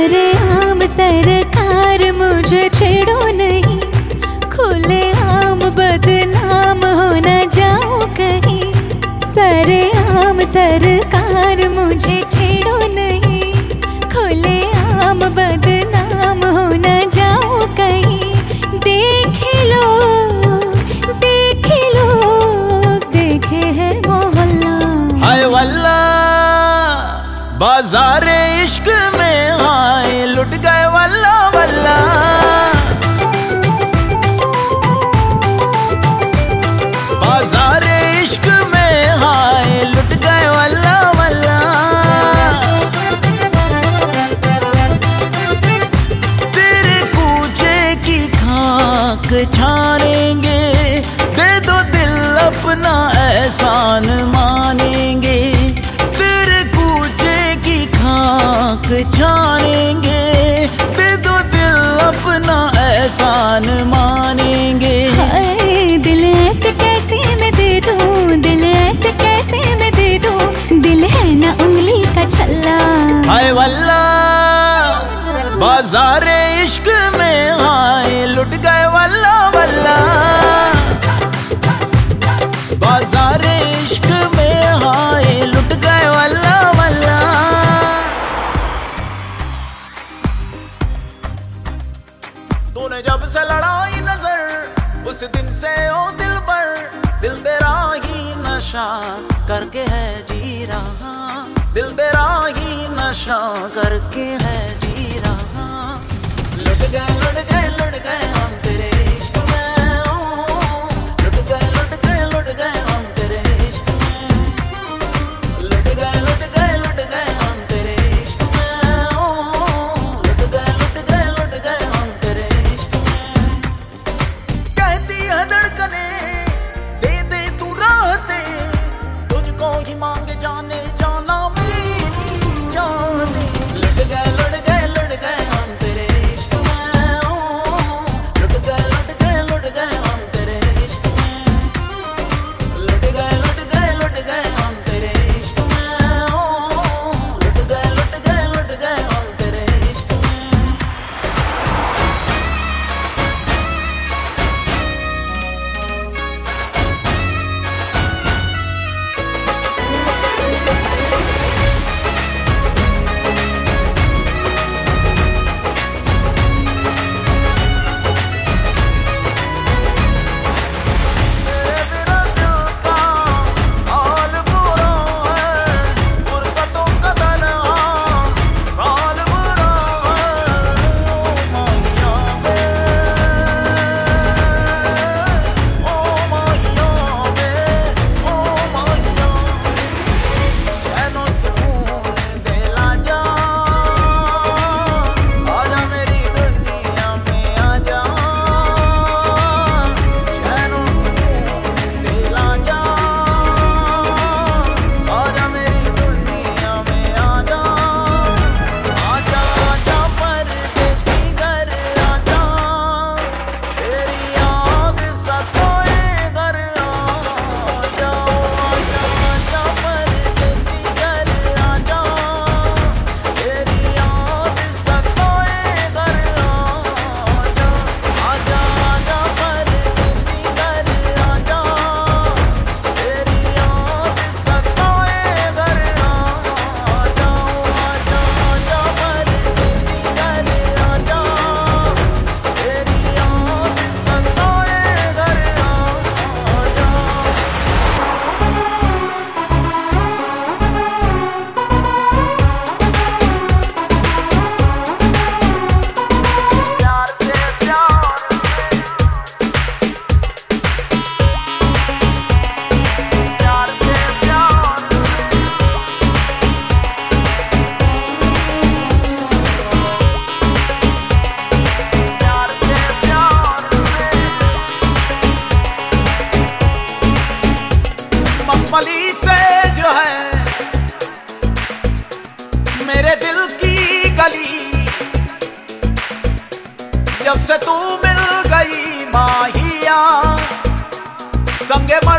अरे आम सरकार, मुझे छेड़ो नहीं। खुले आम बदनाम हो न जाओ कहीं। सरे आम सरकार, मुझे छेड़ो आँख छानेंगे दे दो दिल अपना एहसान मानेंगे। दिल ऐसे कैसे मैं दे दूँ? दिल ऐसे कैसे मैं दे दूँ? दिल है ना उंगली का छल्ला। हाय वल्ला बाज़ार इश्क में आए लुट गए वल्ला वल्ला। नशा करके है जी रहा। लुट गए लुट गए लुट गए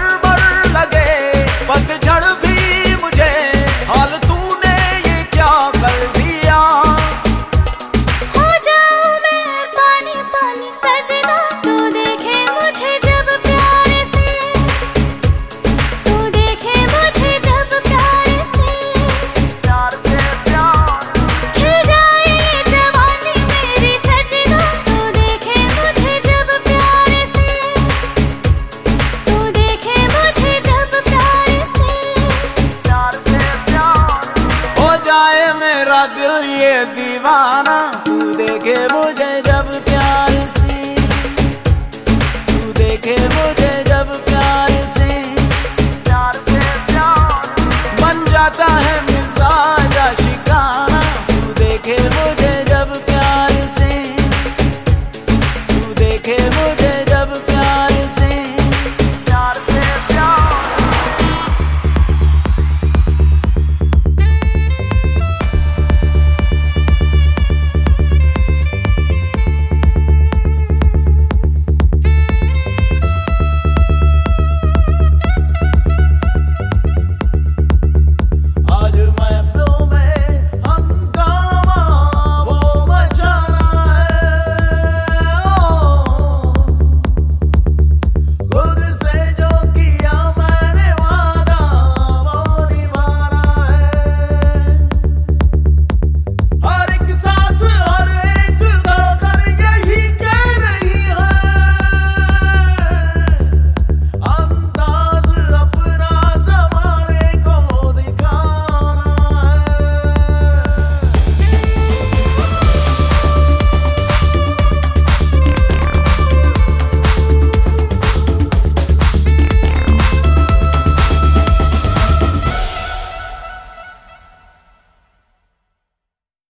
her sé que voy a